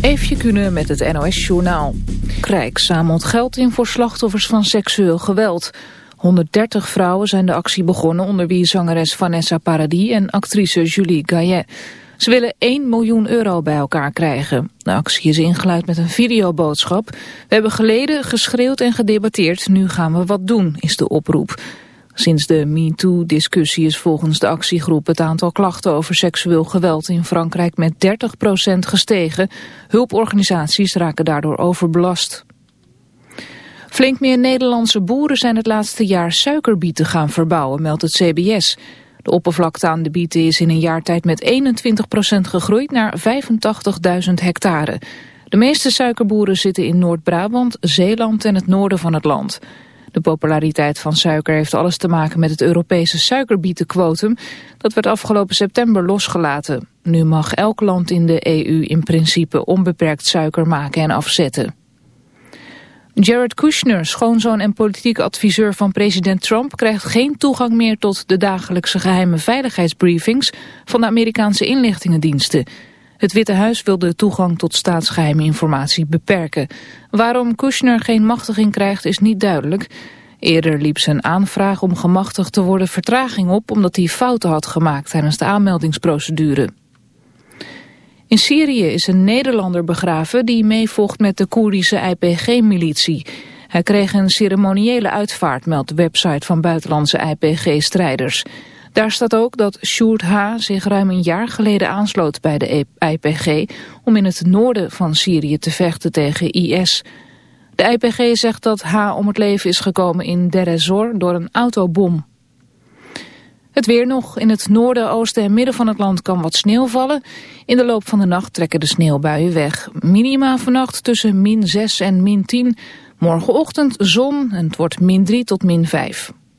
Eefje kunnen met het NOS-journaal. Krijk zamelt geld in voor slachtoffers van seksueel geweld. 130 vrouwen zijn de actie begonnen, onder wie zangeres Vanessa Paradis en actrice Julie Gayet. Ze willen 1 miljoen euro bij elkaar krijgen. De actie is ingeluid met een videoboodschap. We hebben geleden, geschreeuwd en gedebatteerd, nu gaan we wat doen, is de oproep. Sinds de MeToo-discussie is volgens de actiegroep het aantal klachten over seksueel geweld in Frankrijk met 30% gestegen. Hulporganisaties raken daardoor overbelast. Flink meer Nederlandse boeren zijn het laatste jaar suikerbieten gaan verbouwen, meldt het CBS. De oppervlakte aan de bieten is in een jaar tijd met 21% gegroeid naar 85.000 hectare. De meeste suikerboeren zitten in Noord-Brabant, Zeeland en het noorden van het land. De populariteit van suiker heeft alles te maken met het Europese suikerbietenquotum. Dat werd afgelopen september losgelaten. Nu mag elk land in de EU in principe onbeperkt suiker maken en afzetten. Jared Kushner, schoonzoon en politiek adviseur van president Trump... krijgt geen toegang meer tot de dagelijkse geheime veiligheidsbriefings... van de Amerikaanse inlichtingendiensten... Het Witte Huis wil de toegang tot staatsgeheime informatie beperken. Waarom Kushner geen machtiging krijgt is niet duidelijk. Eerder liep zijn aanvraag om gemachtigd te worden vertraging op... omdat hij fouten had gemaakt tijdens de aanmeldingsprocedure. In Syrië is een Nederlander begraven die meevocht met de Koerdische IPG-militie. Hij kreeg een ceremoniële uitvaart, meldt de website van buitenlandse IPG-strijders. Daar staat ook dat Sjoerd H. zich ruim een jaar geleden aansloot bij de IPG... om in het noorden van Syrië te vechten tegen IS. De IPG zegt dat H. om het leven is gekomen in Deir door een autobom. Het weer nog. In het noorden, oosten en midden van het land kan wat sneeuw vallen. In de loop van de nacht trekken de sneeuwbuien weg. Minima vannacht tussen min 6 en min 10. Morgenochtend zon en het wordt min 3 tot min 5.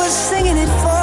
was singing it for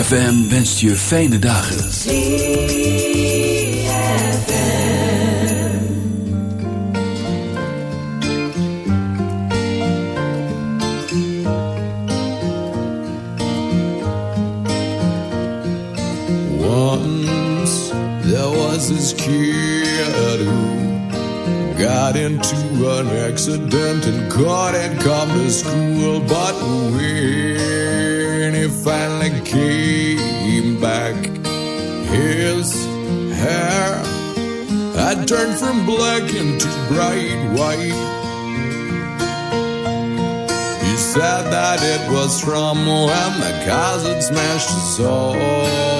ZFM wenst je fijne dagen. Once there was this kid who got into an accident and caught from black into bright white. He said that it was from when the cars smashed us all.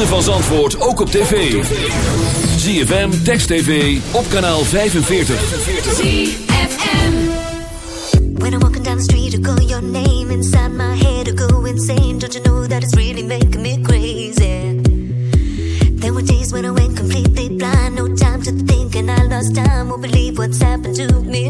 Ritme van Zandvoort ook op tv. ZFM, Text TV, op kanaal 45. When I'm walking down the street, I call your name inside my head, I go insane. Don't you know that it's really making me crazy? There were days when I went completely blind, no time to think, and I lost time. Won't believe what's happened to me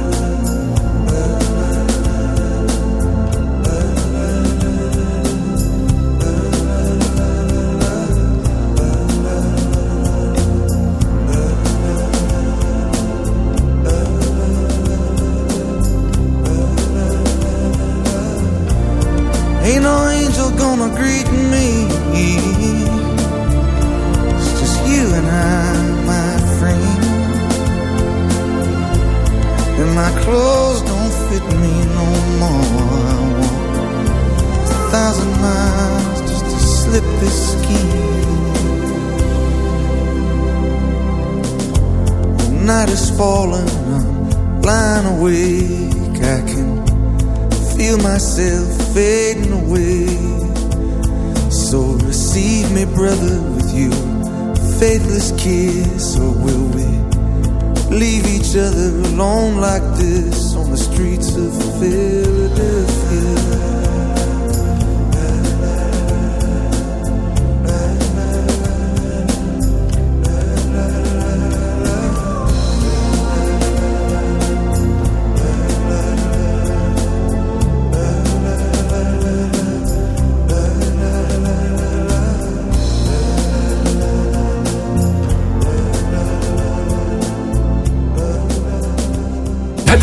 Gonna greet me. It's just you and I, my friend. And my clothes don't fit me no more. I walk a thousand miles just to slip this skin. The night is falling, I'm blind awake. I can feel myself fading away Receive me, brother, with you. A faithless kiss, or will we leave each other alone like this on the streets of Philadelphia?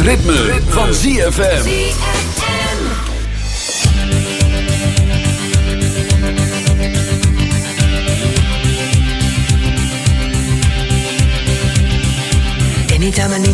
Ritme, van ZFM.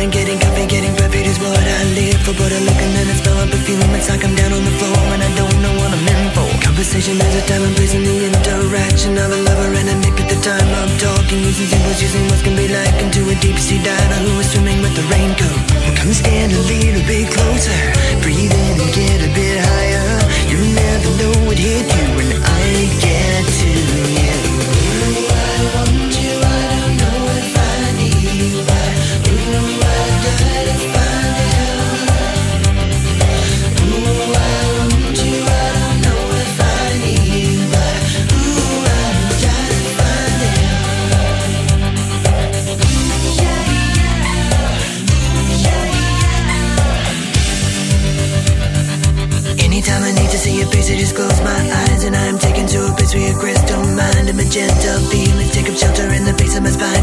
commitment Getting comfy, getting perfect is what I live for. But I look and then I smell a perfume It's like I'm down on the floor. And I don't know what I'm in for. Conversation, there's a time and place in the interaction Of a lover and a nick at the time of talking. Using symbols, using what can be like Into a deep sea diver who is swimming with the raincoat. Well, Come stand a little bit closer. Breathe in and get a bit higher. You never know what hit you when I where your crystal mind. A magenta feelings take up shelter in the base of my spine,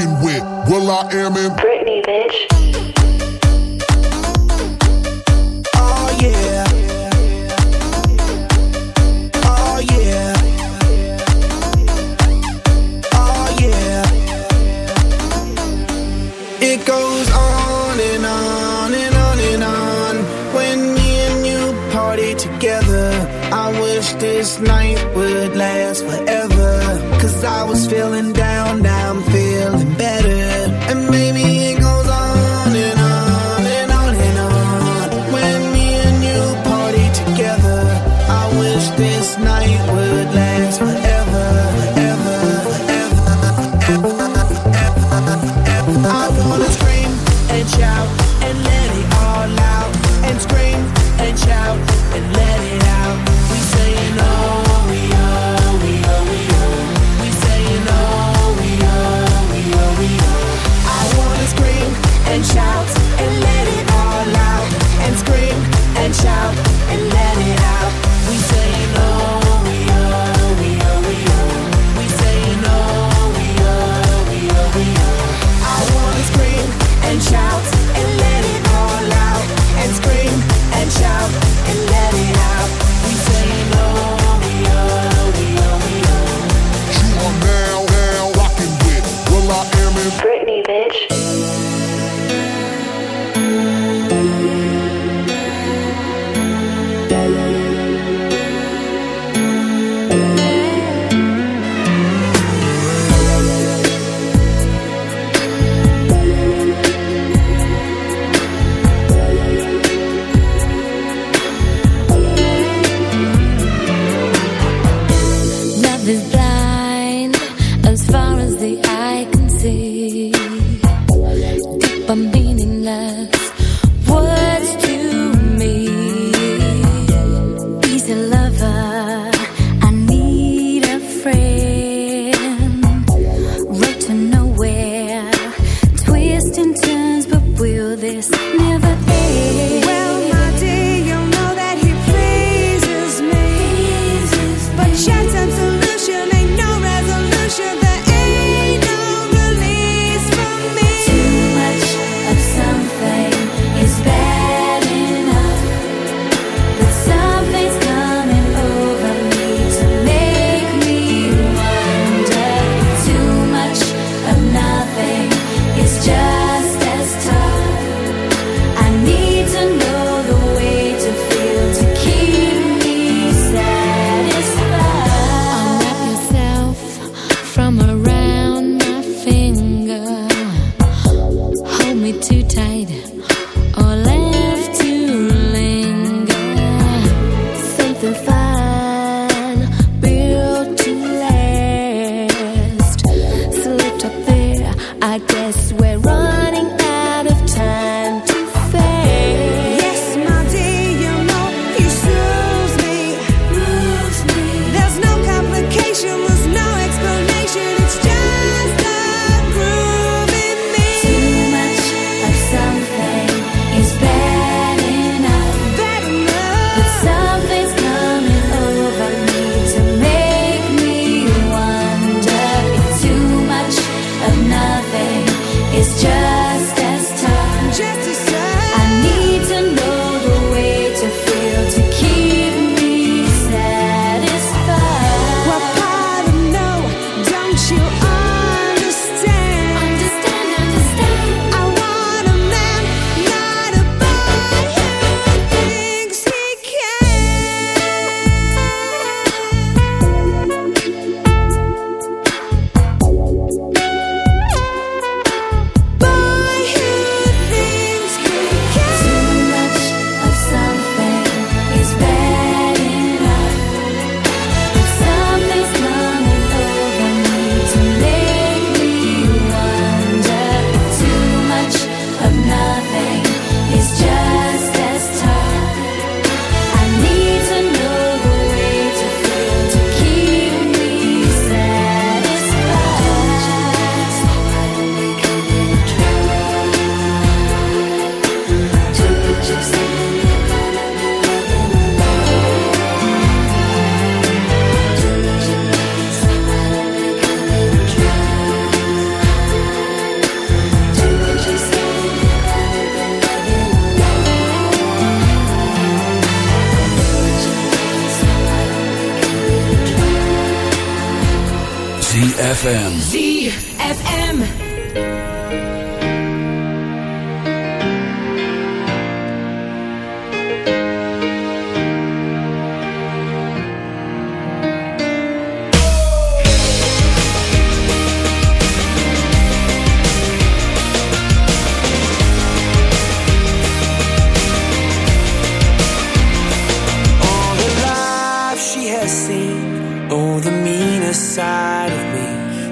now rocking with I Am in Britney, bitch.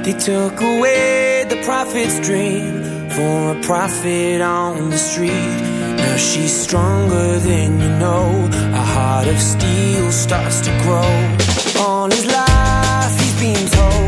He took away the prophet's dream for a prophet on the street. Now she's stronger than you know. A heart of steel starts to grow. All his life, he's been told.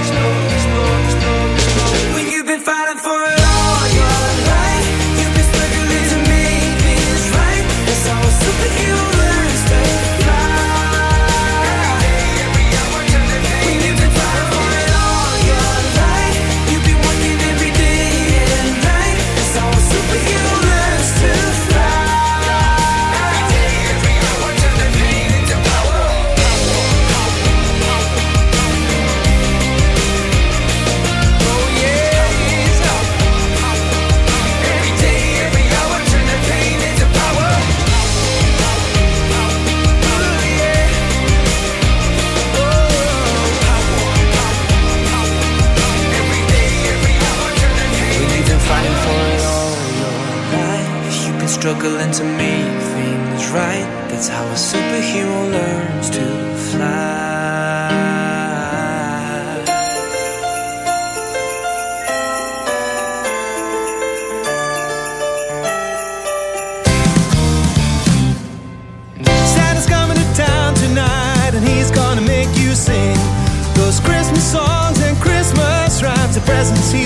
struggling to make things right. That's how a superhero learns to fly. Santa's coming to town tonight, and he's gonna make you sing those Christmas songs and Christmas rhymes. The presents he